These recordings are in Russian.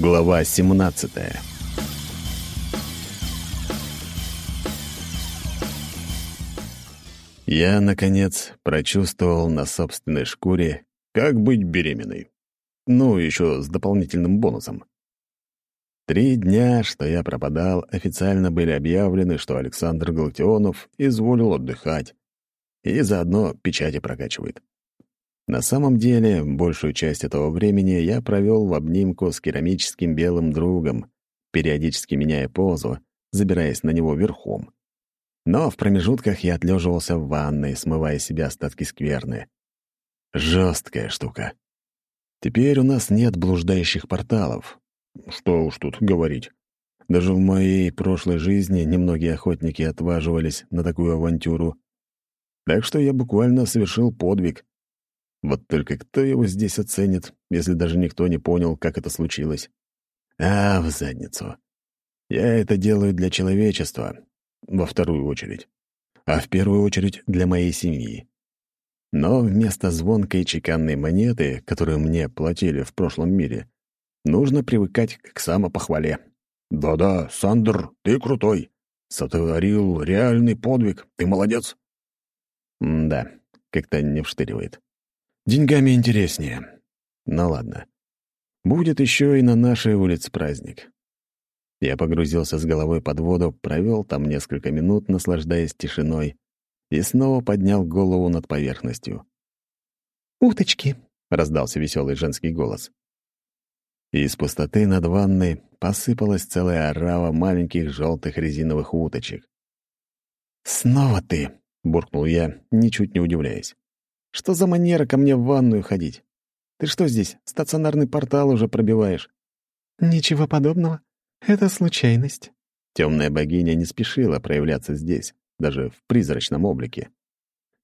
Глава 17 Я, наконец, прочувствовал на собственной шкуре, как быть беременной. Ну, еще с дополнительным бонусом. Три дня, что я пропадал, официально были объявлены, что Александр Галактионов изволил отдыхать и заодно печати прокачивает. На самом деле, большую часть этого времени я провел в обнимку с керамическим белым другом, периодически меняя позу, забираясь на него верхом. Но в промежутках я отлеживался в ванной, смывая себя остатки скверны. Жесткая штука. Теперь у нас нет блуждающих порталов. Что уж тут говорить. Даже в моей прошлой жизни немногие охотники отваживались на такую авантюру. Так что я буквально совершил подвиг, вот только кто его здесь оценит, если даже никто не понял, как это случилось? А, в задницу. Я это делаю для человечества, во вторую очередь. А в первую очередь для моей семьи. Но вместо звонкой чеканной монеты, которую мне платили в прошлом мире, нужно привыкать к самопохвале. «Да-да, Сандер, ты крутой. Сотворил реальный подвиг. Ты молодец». М да, как-то не вштыривает. Деньгами интереснее. Ну ладно. Будет еще и на нашей улице праздник. Я погрузился с головой под воду, провел там несколько минут, наслаждаясь тишиной, и снова поднял голову над поверхностью. «Уточки!» — раздался веселый женский голос. из пустоты над ванной посыпалась целая орава маленьких желтых резиновых уточек. «Снова ты!» — буркнул я, ничуть не удивляясь. Что за манера ко мне в ванную ходить? Ты что здесь, стационарный портал уже пробиваешь?» «Ничего подобного. Это случайность». Темная богиня не спешила проявляться здесь, даже в призрачном облике.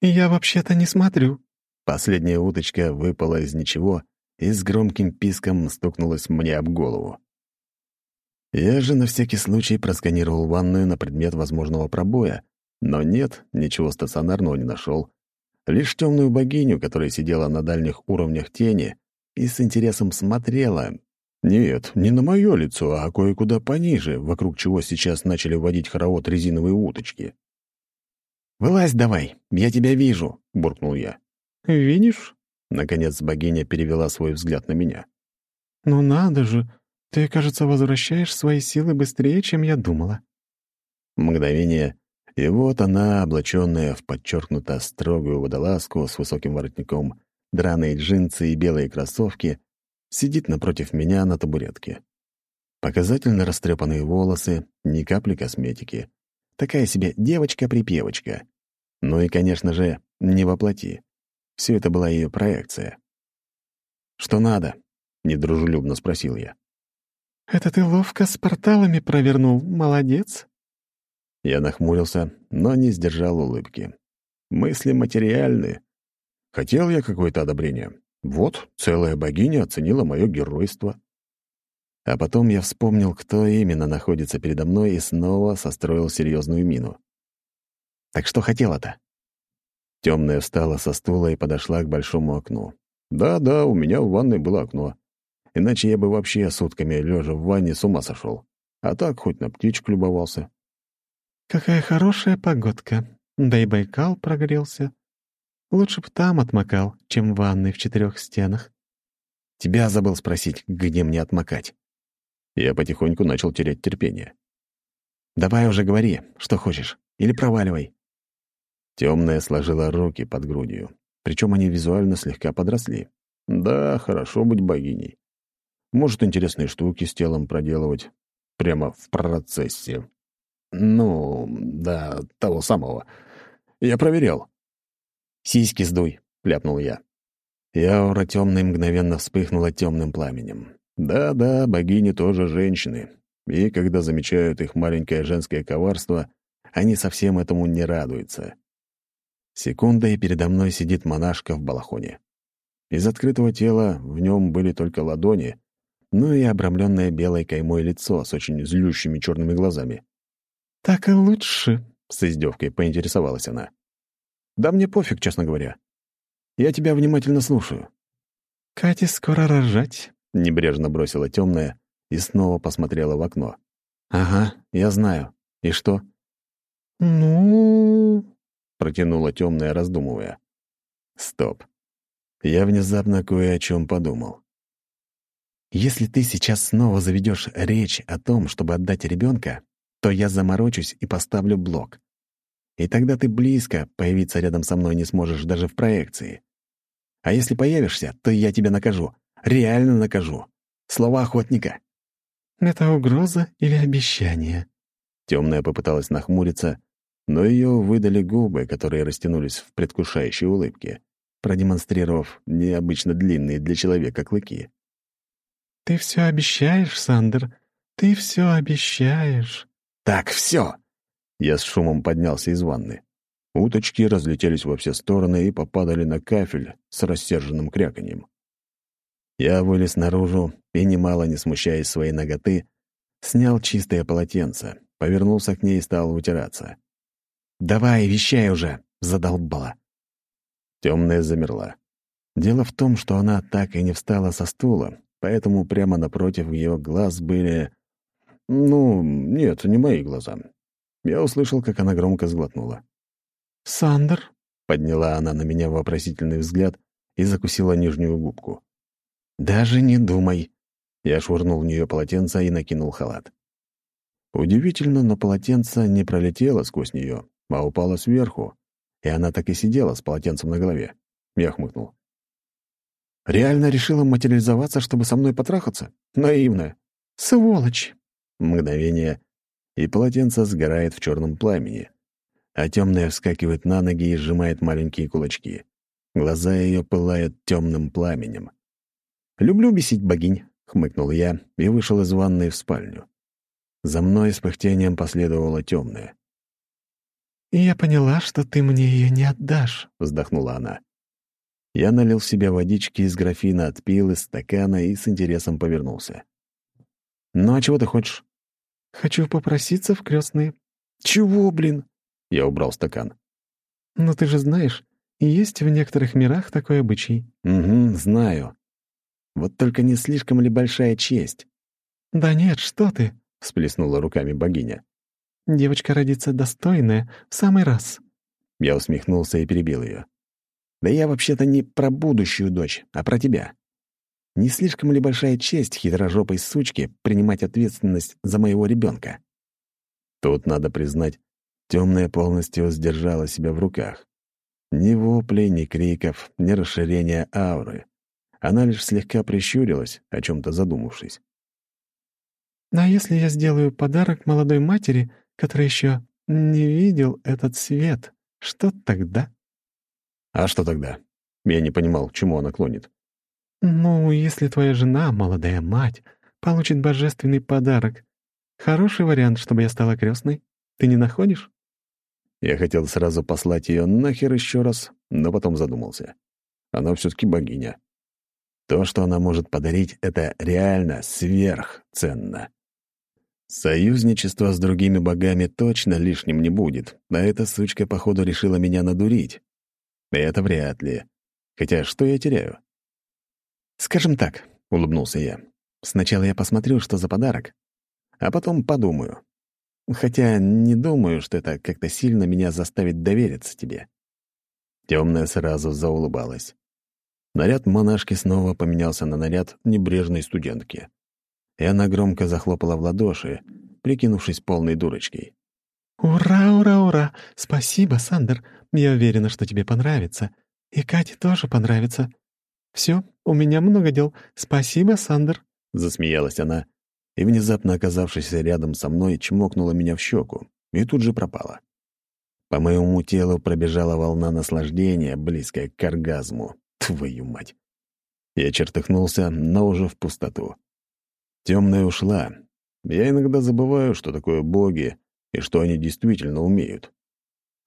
«Я вообще-то не смотрю». Последняя уточка выпала из ничего и с громким писком стукнулась мне об голову. Я же на всякий случай просканировал ванную на предмет возможного пробоя, но нет, ничего стационарного не нашел. Лишь темную богиню, которая сидела на дальних уровнях тени и с интересом смотрела. Нет, не на мое лицо, а кое-куда пониже, вокруг чего сейчас начали водить хоровод резиновые уточки. «Вылазь давай, я тебя вижу», — буркнул я. «Видишь?» — наконец богиня перевела свой взгляд на меня. «Ну надо же, ты, кажется, возвращаешь свои силы быстрее, чем я думала». Мгновение, и вот она, облаченная в подчеркнуто строгую водолазку с высоким воротником, драные джинсы и белые кроссовки, сидит напротив меня на табуретке. Показательно растрепанные волосы, ни капли косметики. Такая себе девочка-припевочка. Ну и, конечно же, не воплоти. Все это была ее проекция. «Что надо?» — недружелюбно спросил я. «Это ты ловко с порталами провернул, молодец», я нахмурился, но не сдержал улыбки. Мысли материальны. Хотел я какое-то одобрение. Вот, целая богиня оценила мое геройство. А потом я вспомнил, кто именно находится передо мной, и снова состроил серьезную мину. «Так что хотела-то?» Темная встала со стула и подошла к большому окну. «Да-да, у меня в ванной было окно. Иначе я бы вообще сутками, лежа в ванне, с ума сошел. А так хоть на птичку любовался». «Какая хорошая погодка. Да и Байкал прогрелся. Лучше б там отмокал, чем в ванной в четырех стенах». «Тебя забыл спросить, где мне отмокать». Я потихоньку начал терять терпение. «Давай уже говори, что хочешь, или проваливай». Темная сложила руки под грудью, причем они визуально слегка подросли. Да, хорошо быть богиней. Может, интересные штуки с телом проделывать прямо в процессе. Ну, да, того самого. Я проверял. «Сиськи сдуй», — ляпнул я. И аура темной мгновенно вспыхнула темным пламенем. Да-да, богини тоже женщины. И когда замечают их маленькое женское коварство, они совсем этому не радуются. Секунда, и передо мной сидит монашка в балахоне. Из открытого тела в нем были только ладони, ну и обрамленное белой каймой лицо с очень злющими черными глазами. «Так и лучше», — с издевкой поинтересовалась она. «Да мне пофиг, честно говоря. Я тебя внимательно слушаю». «Кате скоро рожать», — небрежно бросила темная и снова посмотрела в окно. «Ага, я знаю. И что?» «Ну...» — протянула темная, раздумывая. «Стоп. Я внезапно кое о чем подумал. Если ты сейчас снова заведешь речь о том, чтобы отдать ребенка, то я заморочусь и поставлю блок. И тогда ты близко появиться рядом со мной не сможешь даже в проекции. А если появишься, то я тебя накажу. Реально накажу. Слова охотника. «Это угроза или обещание?» Темная попыталась нахмуриться, но ее выдали губы, которые растянулись в предвкушающей улыбке, продемонстрировав необычно длинные для человека клыки. «Ты все обещаешь, Сандер? Ты все обещаешь?» «Так, все!» Я с шумом поднялся из ванны. Уточки разлетелись во все стороны и попадали на кафель с рассерженным кряканьем. Я вылез наружу и, немало не смущаясь своей ноготы, снял чистое полотенце, повернулся к ней и стал вытираться. «Давай, вещай уже!» — задолбала. Темная замерла. Дело в том, что она так и не встала со стула, поэтому прямо напротив ее глаз были... Ну, нет, не мои глаза. Я услышал, как она громко сглотнула. «Сандер?» — подняла она на меня вопросительный взгляд и закусила нижнюю губку. «Даже не думай!» Я швырнул в нее полотенце и накинул халат. Удивительно, но полотенце не пролетело сквозь нее, а упало сверху, и она так и сидела с полотенцем на голове. Я хмыкнул. Реально решила материализоваться, чтобы со мной потрахаться? Наивная. Сволочь. Мгновение, и полотенце сгорает в черном пламени, а темная вскакивает на ноги и сжимает маленькие кулачки. Глаза ее пылают темным пламенем. «Люблю бесить богинь», — хмыкнул я и вышел из ванной в спальню. За мной с пыхтением последовала темная. «Я поняла, что ты мне ее не отдашь», — вздохнула она. Я налил себе водички из графина, отпил из стакана и с интересом повернулся. «Ну, а чего ты хочешь?» «Хочу попроситься в крестные». «Чего, блин?» Я убрал стакан. «Но ты же знаешь, есть в некоторых мирах такой обычай». «Угу, знаю. Вот только не слишком ли большая честь?» «Да нет, что ты!» — всплеснула руками богиня. «Девочка родится достойная, в самый раз». Я усмехнулся и перебил ее. Да я вообще-то не про будущую дочь, а про тебя. Не слишком ли большая честь хитрожопой сучке принимать ответственность за моего ребенка? Тут, надо признать, темная полностью сдержала себя в руках. Ни воплей, ни криков, ни расширения ауры. Она лишь слегка прищурилась, о чем-то задумавшись. «А если я сделаю подарок молодой матери, которая еще не видел этот свет, что тогда?» А что тогда? Я не понимал, к чему она клонит. «Ну, если твоя жена, молодая мать, получит божественный подарок, хороший вариант, чтобы я стала крестной. Ты не находишь?» Я хотел сразу послать ее нахер еще раз, но потом задумался. Она все-таки богиня. То, что она может подарить, это реально сверхценно. Союзничество с другими богами точно лишним не будет, а эта сучка, походу, решила меня надурить. Это вряд ли. Хотя что я теряю? «Скажем так», — улыбнулся я. «Сначала я посмотрю, что за подарок, а потом подумаю. Хотя не думаю, что это как-то сильно меня заставит довериться тебе». Темная сразу заулыбалась. Наряд монашки снова поменялся на наряд небрежной студентки. И она громко захлопала в ладоши, прикинувшись полной дурочкой. «Ура, ура, ура! Спасибо, Сандер! Я уверена, что тебе понравится. И Кате тоже понравится. Все, у меня много дел. Спасибо, Сандер!» Засмеялась она и, внезапно оказавшись рядом со мной, чмокнула меня в щеку и тут же пропала. По моему телу пробежала волна наслаждения, близкая к оргазму. Твою мать! Я чертыхнулся, но уже в пустоту. Темная ушла. Я иногда забываю, что такое боги, и что они действительно умеют.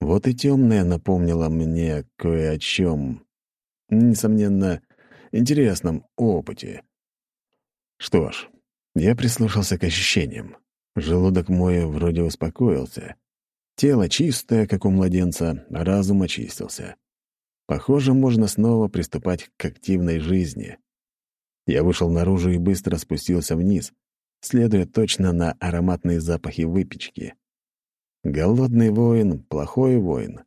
Вот и темная напомнила мне кое о чем, несомненно, интересном опыте. Что ж, я прислушался к ощущениям. Желудок мой вроде успокоился. Тело чистое, как у младенца, разум очистился. Похоже, можно снова приступать к активной жизни. Я вышел наружу и быстро спустился вниз, следуя точно на ароматные запахи выпечки. Голодный воин — плохой воин.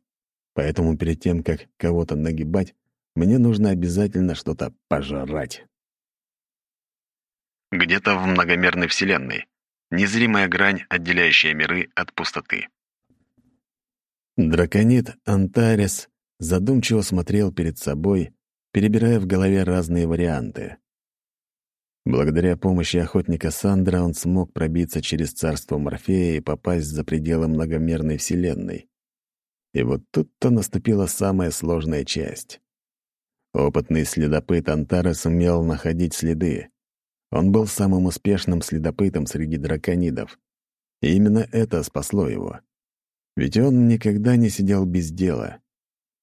Поэтому перед тем, как кого-то нагибать, мне нужно обязательно что-то пожрать. Где-то в многомерной вселенной. Незримая грань, отделяющая миры от пустоты. Драконит Антарес задумчиво смотрел перед собой, перебирая в голове разные варианты. Благодаря помощи охотника Сандра он смог пробиться через царство Морфея и попасть за пределы многомерной вселенной. И вот тут-то наступила самая сложная часть. Опытный следопыт Антара сумел находить следы. Он был самым успешным следопытом среди драконидов. И именно это спасло его. Ведь он никогда не сидел без дела.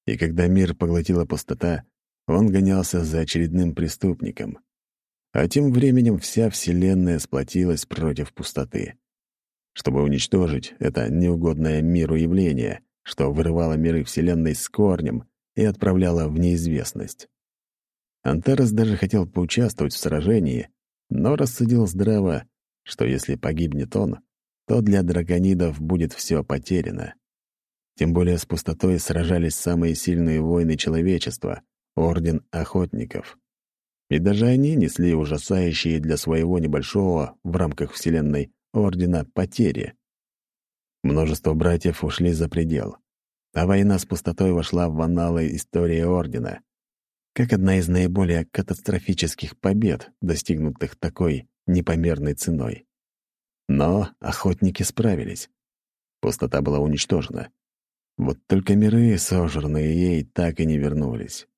И когда мир поглотила пустота, он гонялся за очередным преступником. А тем временем вся Вселенная сплотилась против пустоты. Чтобы уничтожить это неугодное миру явление, что вырывало миры Вселенной с корнем и отправляло в неизвестность. Антарес даже хотел поучаствовать в сражении, но рассудил здраво, что если погибнет он, то для драконидов будет все потеряно. Тем более с пустотой сражались самые сильные воины человечества — Орден Охотников. И даже они несли ужасающие для своего небольшого в рамках Вселенной Ордена потери. Множество братьев ушли за предел, а война с пустотой вошла в анналы истории Ордена — как одна из наиболее катастрофических побед, достигнутых такой непомерной ценой. Но охотники справились. Пустота была уничтожена. Вот только миры, сожранные ей, так и не вернулись.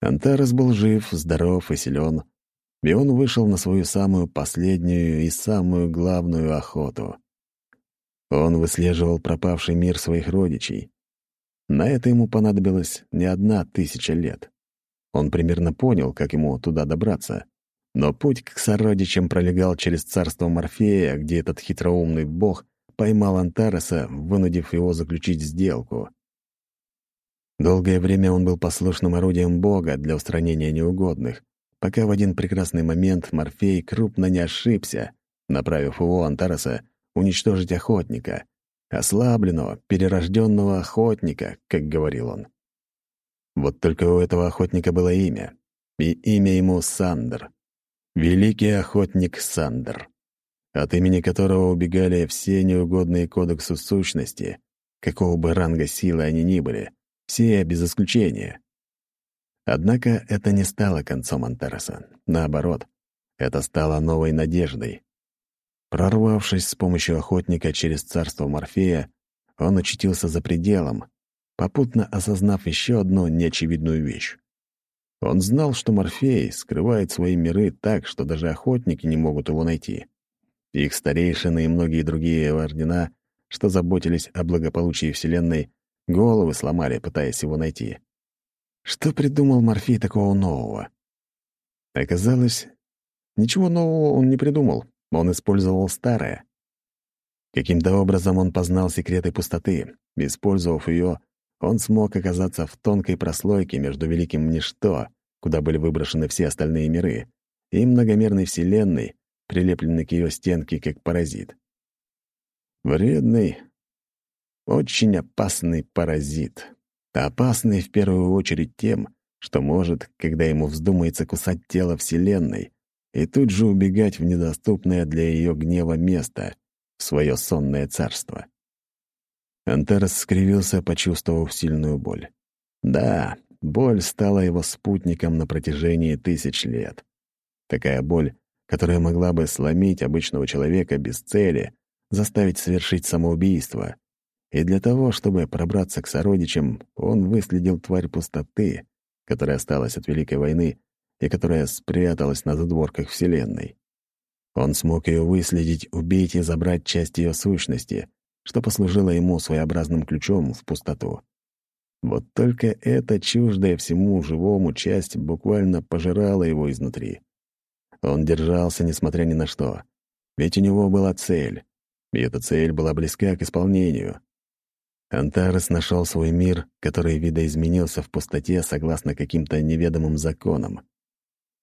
Антарес был жив, здоров и силен, и он вышел на свою самую последнюю и самую главную охоту. Он выслеживал пропавший мир своих родичей. На это ему понадобилось не одна тысяча лет. Он примерно понял, как ему туда добраться. Но путь к сородичам пролегал через царство Морфея, где этот хитроумный бог поймал Антареса, вынудив его заключить сделку. Долгое время он был послушным орудием бога для устранения неугодных, пока в один прекрасный момент Морфей крупно не ошибся, направив его, Антареса, уничтожить охотника, ослабленного, перерожденного охотника, как говорил он. Вот только у этого охотника было имя. И имя ему Сандер. Великий охотник Сандер. От имени которого убегали все неугодные кодексу сущности, какого бы ранга силы они ни были, все без исключения. Однако это не стало концом Антареса. Наоборот, это стало новой надеждой. Прорвавшись с помощью охотника через царство Морфея, он очутился за пределом, попутно осознав еще одну неочевидную вещь. Он знал, что Морфей скрывает свои миры так, что даже охотники не могут его найти. Их старейшины и многие другие ордена, что заботились о благополучии Вселенной, головы сломали, пытаясь его найти. Что придумал Морфей такого нового? Оказалось, ничего нового он не придумал, он использовал старое. Каким-то образом он познал секреты пустоты, использовав ее, он смог оказаться в тонкой прослойке между великим ничто, куда были выброшены все остальные миры, и многомерной вселенной, прилепленной к ее стенке как паразит. Вредный, очень опасный паразит. Опасный в первую очередь тем, что может, когда ему вздумается кусать тело Вселенной, и тут же убегать в недоступное для ее гнева место, в свое сонное царство. Антарес скривился, почувствовав сильную боль. Да, боль стала его спутником на протяжении тысяч лет. Такая боль, которая могла бы сломить обычного человека без цели, заставить совершить самоубийство. И для того, чтобы пробраться к сородичам, он выследил тварь пустоты, которая осталась от Великой войны и которая спряталась на задворках Вселенной. Он смог ее выследить, убить и забрать часть ее сущности, что послужило ему своеобразным ключом в пустоту. Вот только эта чуждая всему живому часть буквально пожирала его изнутри. Он держался, несмотря ни на что. Ведь у него была цель, и эта цель была близка к исполнению. Антарес нашел свой мир, который видоизменился в пустоте согласно каким-то неведомым законам.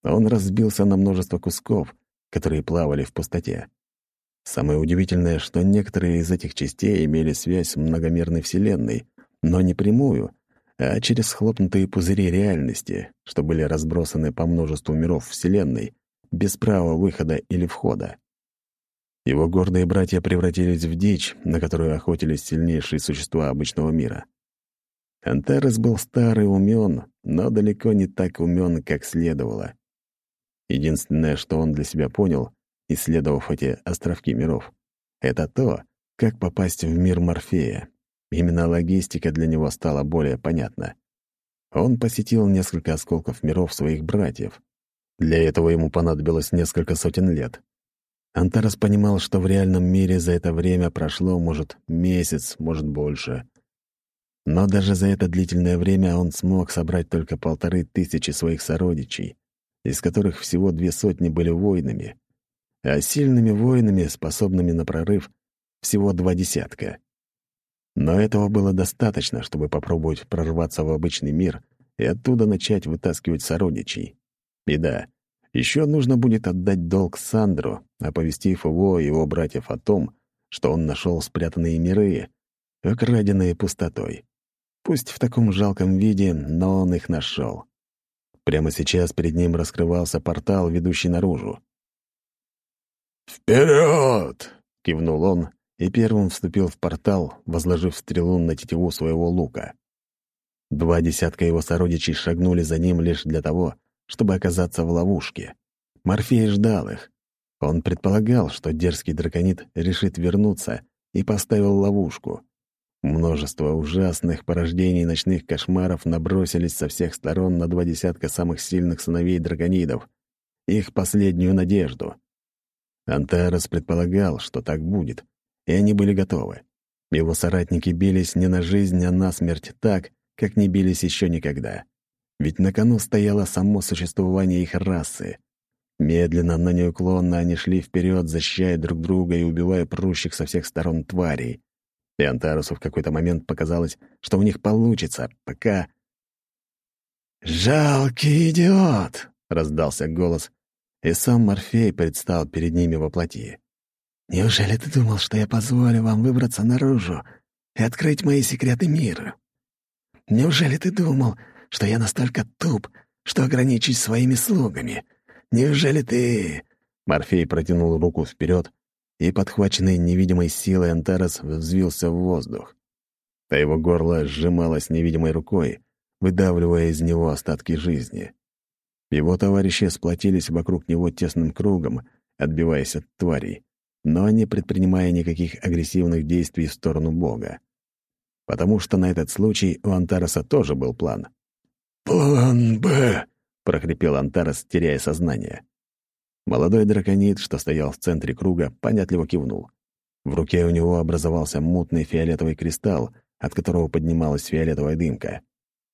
Он разбился на множество кусков, которые плавали в пустоте. Самое удивительное, что некоторые из этих частей имели связь с многомерной Вселенной, но не прямую, а через схлопнутые пузыри реальности, что были разбросаны по множеству миров Вселенной, без права выхода или входа. Его гордые братья превратились в дичь, на которую охотились сильнейшие существа обычного мира. Антарес был старый умен, но далеко не так умен, как следовало. Единственное, что он для себя понял, исследовав эти островки миров, это то, как попасть в мир Морфея. Именно логистика для него стала более понятна. Он посетил несколько осколков миров своих братьев. Для этого ему понадобилось несколько сотен лет. Антарас понимал, что в реальном мире за это время прошло, может, месяц, может, больше. Но даже за это длительное время он смог собрать только полторы тысячи своих сородичей, из которых всего две сотни были воинами, а сильными воинами, способными на прорыв, всего два десятка. Но этого было достаточно, чтобы попробовать прорваться в обычный мир и оттуда начать вытаскивать сородичей. И да, еще нужно будет отдать долг Сандру, оповестив его и его братьев о том, что он нашел спрятанные миры, окраденные пустотой. Пусть в таком жалком виде, но он их нашел. Прямо сейчас перед ним раскрывался портал, ведущий наружу. «Вперед!» — кивнул он и первым вступил в портал, возложив стрелу на тетиву своего лука. Два десятка его сородичей шагнули за ним лишь для того, чтобы оказаться в ловушке. Морфей ждал их. Он предполагал, что дерзкий драконит решит вернуться, и поставил ловушку. Множество ужасных порождений ночных кошмаров набросились со всех сторон на два десятка самых сильных сыновей драконидов, их последнюю надежду. Антарес предполагал, что так будет, и они были готовы. Его соратники бились не на жизнь, а на смерть так, как не бились еще никогда. Ведь на кону стояло само существование их расы. Медленно, но неуклонно они шли вперед, защищая друг друга и убивая прущих со всех сторон тварей. И Антарусу в какой-то момент показалось, что у них получится, пока... «Жалкий идиот!» — раздался голос, и сам Морфей предстал перед ними во плоти. «Неужели ты думал, что я позволю вам выбраться наружу и открыть мои секреты мира? Неужели ты думал, что я настолько туп, что ограничусь своими слугами? Неужели ты...» Морфей протянул руку вперед, и, подхваченный невидимой силой, Антарес взвился в воздух. А его горло сжималось невидимой рукой, выдавливая из него остатки жизни. Его товарищи сплотились вокруг него тесным кругом, отбиваясь от тварей, но не предпринимая никаких агрессивных действий в сторону Бога. Потому что на этот случай у Антареса тоже был план. «План Б!» — прохрипел Антарес, теряя сознание. Молодой драконит, что стоял в центре круга, понятливо кивнул. В руке у него образовался мутный фиолетовый кристалл, от которого поднималась фиолетовая дымка.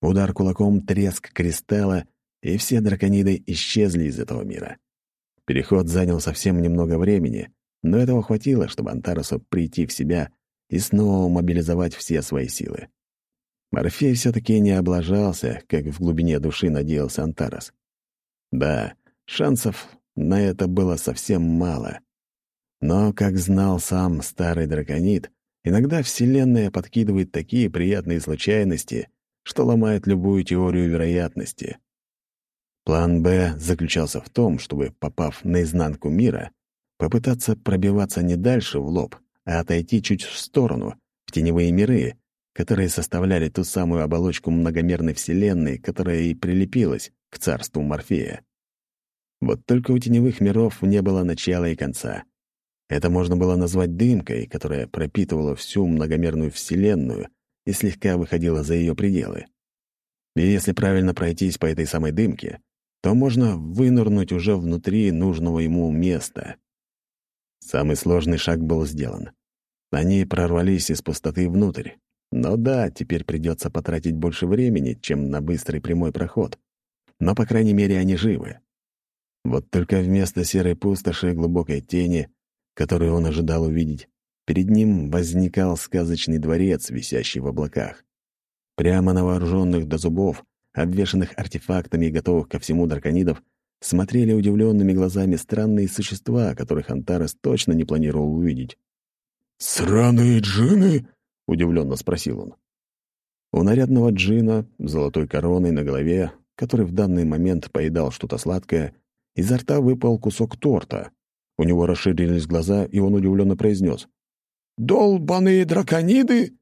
Удар кулаком, треск кристалла, и все дракониды исчезли из этого мира. Переход занял совсем немного времени, но этого хватило, чтобы Антарусу прийти в себя и снова мобилизовать все свои силы. Морфей все-таки не облажался, как в глубине души надеялся Антарас. Да, шансов на это было совсем мало. Но, как знал сам старый драконит, иногда Вселенная подкидывает такие приятные случайности, что ломает любую теорию вероятности. План «Б» заключался в том, чтобы, попав на изнанку мира, попытаться пробиваться не дальше в лоб, а отойти чуть в сторону, в теневые миры, которые составляли ту самую оболочку многомерной Вселенной, которая и прилепилась к царству Морфея. Вот только у теневых миров не было начала и конца. Это можно было назвать дымкой, которая пропитывала всю многомерную Вселенную и слегка выходила за ее пределы. И если правильно пройтись по этой самой дымке, то можно вынырнуть уже внутри нужного ему места. Самый сложный шаг был сделан. Они прорвались из пустоты внутрь. Но да, теперь придется потратить больше времени, чем на быстрый прямой проход. Но, по крайней мере, они живы. Вот только вместо серой пустоши и глубокой тени, которую он ожидал увидеть, перед ним возникал сказочный дворец, висящий в облаках. Прямо на вооруженных до зубов обвешанных артефактами и готовых ко всему драконидов, смотрели удивленными глазами странные существа, которых Антарес точно не планировал увидеть. «Сраные джины?» — удивленно спросил он. У нарядного джина, золотой короной на голове, который в данный момент поедал что-то сладкое, изо рта выпал кусок торта. У него расширились глаза, и он удивленно произнес. «Долбаные дракониды!»